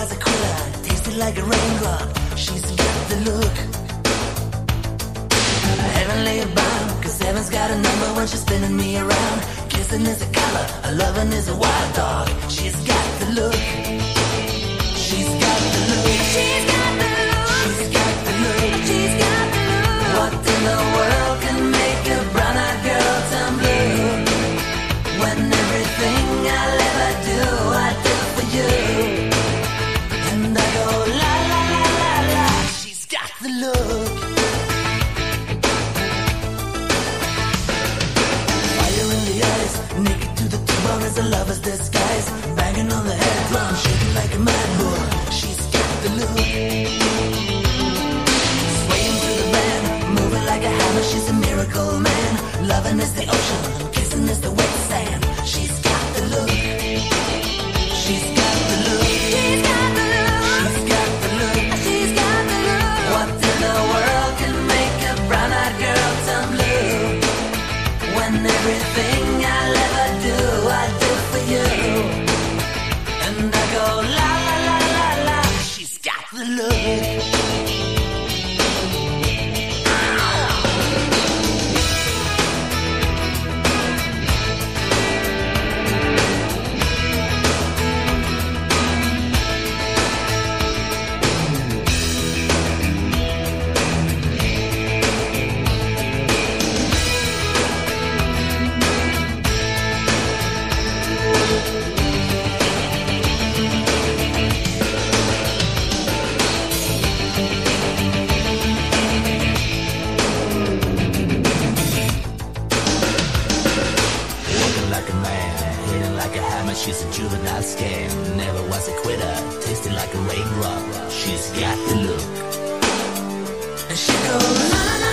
was a quiller, tasted like a raindrop. She's got the look. Heaven laid bound, cause heaven's got a number when she's spinning me around. Kissing is a color, a loving is a wild dog. She's got the look. Drum, shaking like a mad bull. She's got the look. Swaying through the band, moving like a hammer. She's a miracle man. Loving is the ocean, kissing is the wet sand. She's got the look. She's got the look. She's got the look. She's got the look. She's got the look. What in the world can make a brown-eyed girl turn blue? When everything love. scam. Never was a quitter, Tasted like a raindrop. She's got the look. And she goes, na na.